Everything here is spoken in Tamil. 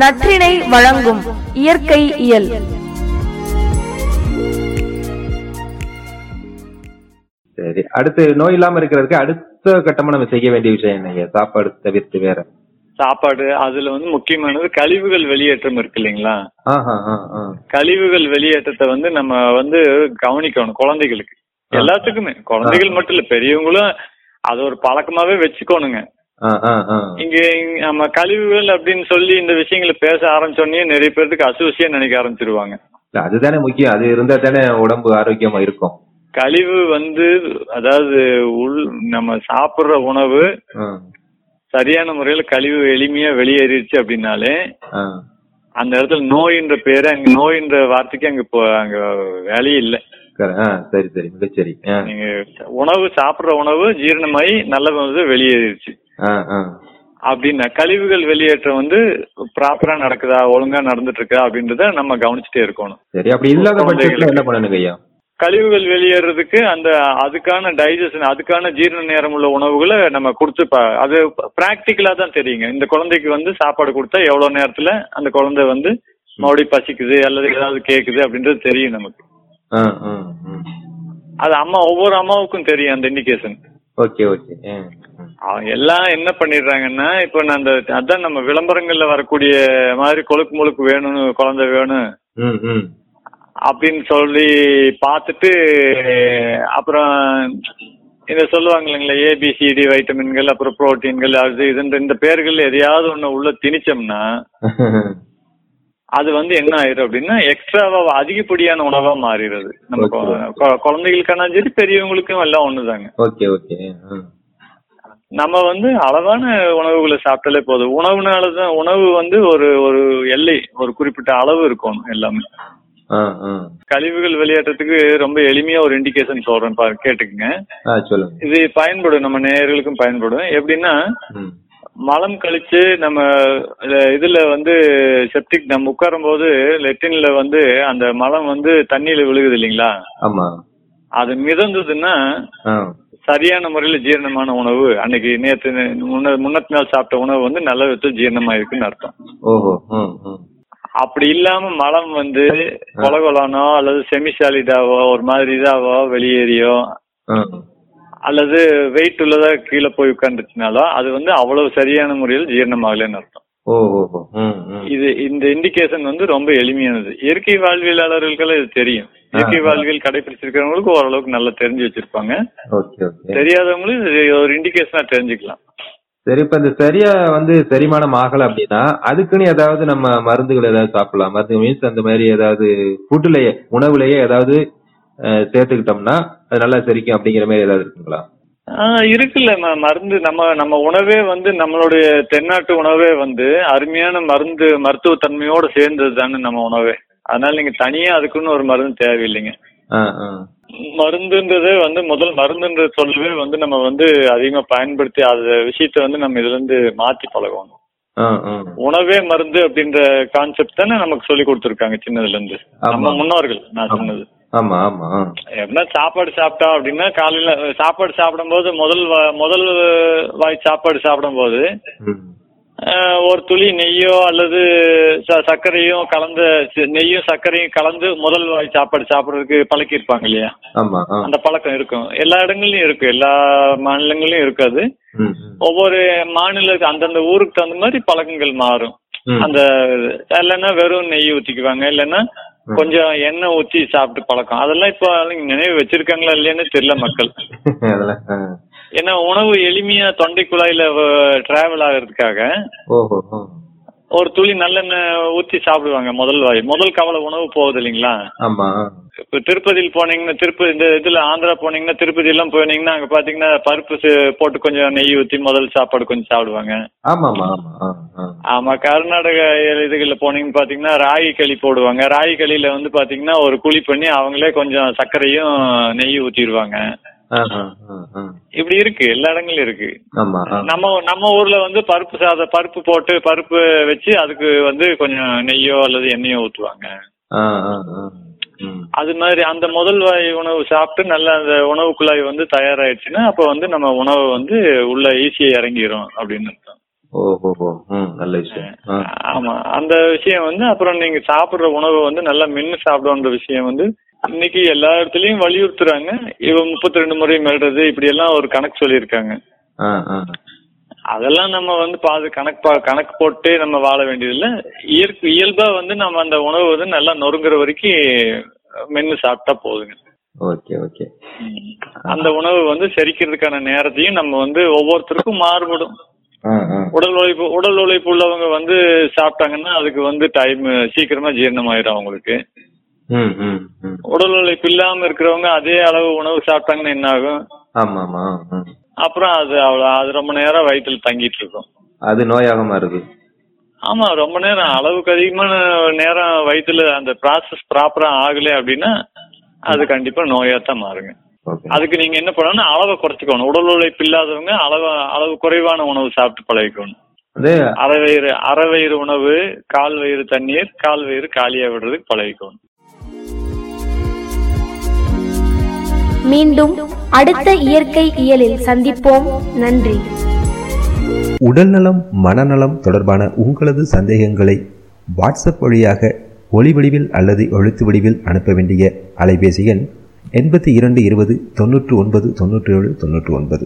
நற்றினை வழங்கும் இயற்கை இயல். சரி அடுத்து நோய் இல்லாம இருக்கிறதுக்கு அடுத்த கட்டமா நம்ம செய்ய வேண்டிய விஷயம் என்னங்க சாப்பாடு தவிர்த்து வேற. சாப்பாடு அதுல வந்து முக்கியமானது கழிவுகள் வெளியேற்றம் இருக்கு இல்லைங்களா. கழிவுகள் வெளியேற்றத்தை வந்து நம்ம வந்து கவனிக்கணும் குழந்தைகளுக்கு. எல்லாத்துக்குமே. குழந்தைகள் மட்டும் இல்ல பெரியவங்களும் அது ஒரு பழக்கமாவே வச்சுக்கோணுங்க. இங்க இங்க நம்ம கழிவுகள் அப்படின்னு சொல்லி இந்த விஷயங்களை பேச ஆரம்பிச்சோடனே நிறைய பேருக்கு அசுவசியா நினைக்க ஆரம்பிச்சிருவாங்க. அதுதானே முக்கியம். அது இருந்தா தானே உடம்பு ஆரோக்கியமா இருக்கும். கழிவு வந்து அதாவது உள் நம்ம சாப்பிடுற உணவு சரியான முறையில கழிவு எளிமையா வெளியேறிடுச்சு அப்படின்னாலே. அந்த இடத்துல நோயின்ற பேரு அங்க நோயின்ற வார்த்தைக்கு அங்க அங்க வேலையே இல்லை. சரி சரி மிகச்சரி நீங்க உணவு சாப்பிடுற உணவு ஜீரணமாயி நல்ல வெளியேறிடுச்சு. அப்படின்னா கழிவுகள் வெளியேற்றம் வந்து ப்ராப்பரா நடக்குதா ஒழுங்கா நடந்துட்டு இருக்கா அப்படின்றத நம்ம கவனிச்சுட்டே இருக்கணும். சரி அப்படி இல்லாத பட்சத்துல என்ன பண்ணணுங்க ஐயா? கழிவுகள் வெளியேறதுக்கு அந்த அதுக்கான டைஜஷன் அதுக்கான ஜீரண நேரம் உள்ள உணவுகளை நம்ம கொடுத்து அது பிராக்டிக்கலா தான் தெரியுங்க. இந்த குழந்தைக்கு வந்து சாப்பாடு கொடுத்தா எவ்வளவு நேரத்துல அந்த குழந்தை வந்து மறுபடியும் பசிக்குது அல்லது ஏதாவது கேக்குது அப்படின்றது தெரியும் நமக்கு. அது அம்மா ஒவ்வொரு அம்மாவுக்கும் தெரியும் அந்த இண்டிகேஷன் ஓகே ஓகே. எல்லாம் என்ன பண்ணிடுறாங்கன்னா இப்ப நான் அந்த அதான் நம்ம விளம்பரங்கள்ல வரக்கூடிய மாதிரி கொழுக்கு முழுக்கு வேணும்னு குழந்தை வேணும். அப்படின்னு சொல்லி பார்த்துட்டு அப்புறம் இந்த சொல்லுவாங்க இல்லைங்களா ஏபிசிடி வைட்டமின்கள் அப்புறம் புரோட்டீன்கள் அது இதுன்ற இந்த பேர்கள் எதையாவது ஒண்ணு உள்ள திணிச்சோம்னா அது வந்து என்ன ஆயிரும் அப்படின்னா எக்ஸ்ட்ராவா அதிகப்படியான உணவா மாறிடுது நம்ம குழந்தைகளுக்கான சரி பெரியவங்களுக்கும் எல்லாம் ஒண்ணுதாங்க ஓகே ஓகே. நம்ம வந்து அளவான உணவுகளை சாப்பிட்டாலே போதும். உணவுனாலதான் உணவு வந்து ஒரு ஒரு எல்லை ஒரு குறிப்பிட்ட அளவு இருக்கணும் எல்லாமே. கழிவுகள் வெளியேற்றத்துக்கு ரொம்ப எளிமையா ஒரு இண்டிகேஷன் சொல்றேன் பாரு கேட்டுக்குங்க. இது பயன்படும் நம்ம நேயர்களுக்கும் பயன்படும். எப்படின்னா. மலம் கழிச்சு நம்ம இதுல வந்து செப்டிக் நம்ம உட்காரும் போது லெட்டின்ல வந்து அந்த மலம் வந்து தண்ணியில விழுகுது இல்லைங்களா? அது மிதந்ததுன்னா. சரியான முறையில ஜீரணமான உணவு அன்னைக்கு நேற்று முன்ன முன்னத்து நாள் சாப்பிட்ட உணவு வந்து நல்ல விதத்தில் ஜீரணமாயிருக்குன்னு அர்த்தம் ஓஹோ. அப்படி இல்லாம மலம் வந்து கொலகொலானோ அல்லது செமிசாலிடாவோ ஒரு மாதிரி இதாவோ வெளியேறியோ. அல்லது வெயிட் உள்ளதா கீழே போய் உட்காந்துச்சுனாலோ அது வந்து அவ்வளவு சரியான முறையில் ஜீரணமாகலன்னு அர்த்தம். இது இந்த இண்டிகேஷன் வந்து ரொம்ப எளிமையானது. இயற்கை வாழ்வியலாளர்களுக்கெல்லாம் இது தெரியும். இயற்கை வாழ்வியல் கடைபிடிச்சிருக்கிறவங்களுக்கு ஓரளவுக்கு நல்லா தெரிஞ்சு வச்சிருப்பாங்க. Okay okay. தெரியாதவங்களும் ஒரு இண்டிகேஷனா தெரிஞ்சுக்கலாம். சரி இப்ப இந்த சரியா வந்து செரிமானம் ஆகல அப்படின்னா அதுக்குன்னு ஏதாவது நம்ம மருந்துகள் ஏதாவது சாப்பிடலாம். மருந்து மீன்ஸ் அந்த மாதிரி ஏதாவது ஃபுட்லயே உணவுலயே ஏதாவது சேர்த்துக்கிட்டோம்னா அது நல்லா செரிக்கும் அப்படிங்கிற மாதிரி ஏதாவது இருக்குங்களா? ஆஹ் இருக்குல்ல ம- மருந்து. நம்ம நம்ம உணவே வந்து நம்மளுடைய தென்னாட்டு உணவே வந்து அருமையான மருந்து மருத்துவ தன்மையோட சேர்ந்தது தானே நம்ம உணவே. அதனால நீங்க தனியா அதுக்குன்னு ஒரு மருந்து தேவையில்லைங்க. ஆ, ஆ. மருந்துன்றதே வந்து முதல் மருந்துன்ற சொல்லவே வந்து நம்ம வந்து அதிகமா பயன்படுத்தி அந்த விஷயத்த வந்து நம்ம இதுல இருந்து மாத்தி பழகணும். ஆ, ஆ. உணவே மருந்து அப்படின்ற கான்செப்ட் தானே நமக்கு சொல்லி கொடுத்துருக்காங்க சின்னதுல இருந்து. நம்ம முன்னோர்கள் நான் சொன்னது. ஆமா ஆமா. எப்படின்னா சாப்பாடு சாப்பிட்டோம் அப்படின்னா காலையில சாப்பாடு சாப்பிடும்போது முதல் முதல் வாய் சாப்பாடு சாப்பிடும்போது ஒரு துளி நெய்யோ அல்லது சர்க்கரையும் கலந்த நெய்யும் சர்க்கரையும் கலந்து முதல் வாய் சாப்பாடு சாப்பிடுறதுக்கு பழக்கியிருப்பாங்க இல்லையா ஆமா ஆ. அந்த பழக்கம் இருக்கும் எல்லா இடங்கள்லயும் இருக்கு எல்லா மாநிலங்கள்லயும் இருக்காது. ஒவ்வொரு மாநிலத்துக்கு அந்தந்த ஊருக்கு தகுந்த மாதிரி பழக்கங்கள் மாறும். அந்த இல்லைன்னா வெறும் நெய் ஊத்திக்குவாங்க இல்லைன்னா கொஞ்சம் எண்ணெய் ஊத்தி சாப்பிட்டு பழக்கம் அதெல்லாம் இப்போ நினைவு வச்சிருக்காங்களா இல்லையான்னு தெரியல மக்கள். ஏன்னா உணவு எளிமையா தொண்டை குழாயில டிராவல் ஆகிறதுக்காக. ஒரு துளி நல்லெண்ணெய் ஊத்தி சாப்பிடுவாங்க முதல் வாய். முதல் கவலை உணவு போகுது இல்லைங்களா? ஆமா. இப்போ திருப்பதியில் போனீங்கன்னா திருப்பதி இந்த இதுல ஆந்திரா போனீங்கன்னா திருப்பதி எல்லாம் போனீங்கன்னா அங்க பாத்தீங்கன்னா பருப்பு போட்டு கொஞ்சம் நெய் ஊத்தி முதல் சாப்பாடு கொஞ்சம் சாப்பிடுவாங்க. ஆமா ஆமா ஆமா. ஆ, ஆ. ஆமா கர்நாடக இதுகள்ல போனீங்கன்னு பாத்தீங்கன்னா ராகி களி போடுவாங்க. ராகி களியில வந்து பாத்தீங்கன்னா ஒரு குழி பண்ணி அவங்களே கொஞ்சம் சர்க்கரையும் நெய் ஊத்திடுவாங்க. இப்படி இருக்கு எல்லா இடங்களும் இருக்கு. நம்ம நம்ம ஊர்ல வந்து பருப்பு சாத பருப்பு போட்டு பருப்பு வச்சு அதுக்கு வந்து கொஞ்சம் நெய்யோ அல்லது எண்ணெயோ ஊத்துவாங்க. அது மாதிரி அந்த முதல் வாய் உணவு சாப்பிட்டு நல்ல அந்த உணவு குழாய் வந்து தயாராயிடுச்சுன்னா அப்போ வந்து நம்ம உணவு வந்து உள்ள ஈஸியா இறங்கிரும் அப்படின்னு அர்த்தம். நல்ல விஷயம். ஆமா. அந்த விஷயம் வந்து அப்புறம் நீங்க சாப்பிடுற உணவை வந்து நல்லா மென்னு சாப்பிடணுன்ற விஷயம் வந்து இன்னைக்கு எல்லா இடத்துலயும் வலியுறுத்துறாங்க. இவன் முப்பத்தி ரெண்டு முறை மெல்றது இப்படி எல்லாம் ஒரு கணக்கு சொல்லியிருக்காங்க. அதெல்லாம் நம்ம வந்து பாது கணக்கு கணக்கு போட்டு நம்ம வாழ வேண்டியதில்லை. இயற்கை இயல்பா வந்து நம்ம அந்த உணவு வந்து நல்லா நொறுங்குற வரைக்கும் மென்னு சாப்பிட்டா போதுங்க. Okay okay. அந்த உணவு வந்து செரிக்கிறதுக்கான நேரத்தையும் நம்ம வந்து ஒவ்வொருத்தருக்கும் மாறுபடும். உடல் உழைப்பு உடல் உழைப்பு உள்ளவங்க வந்து சாப்பிட்டாங்கன்னா அதுக்கு வந்து டைம் சீக்கிரமா ஜீரணமாயிடும் அவங்களுக்கு. ம் ம் ம். உடல் உழைப்பு இல்லாம இருக்கிறவங்க அதே அளவு உணவு சாப்பிட்டாங்கன்னா என்ன ஆகும். அப்புறம் அது அவ்வளவு அது ரொம்ப நேரம் வயிற்றுல தங்கிட்டு இருக்கும். அது நோயாக மாறுது. ஆமா ரொம்ப நேரம். அளவுக்கு அதிகமான நேரம் வயிற்றுல அந்த ப்ராசஸ் ப்ராப்பரா ஆகல அப்படின்னா அது கண்டிப்பா நோயா தான் மாறுங்க. அதுக்கு நீங்க என்ன பண்ணணும் அளவை குறைச்சிக்கணும். உடல் உழைப்பு இல்லாதவங்க அளவு அளவு குறைவான உணவு சாப்பிட்டு பழகிக்கணும். அது அரை வயிறு அரை வயிறு உணவு கால் வயிறு தண்ணீர் கால் வயிறு காலியா விடுறதுக்கு பழகிக்கணும். மீண்டும் அடுத்த இயற்கை இயலில் சந்திப்போம். நன்றி. உடல்நலம் மனநலம் தொடர்பான உங்களது சந்தேகங்களை வாட்ஸ்அப் வழியாக ஒளி வடிவில் அல்லது எழுத்து வடிவில் அனுப்ப வேண்டிய அலைபேசி எண் எண்பத்தி இரண்டு இருபது தொண்ணூற்று ஒன்பது தொண்ணூற்றி ஏழு தொண்ணூற்று ஒன்பது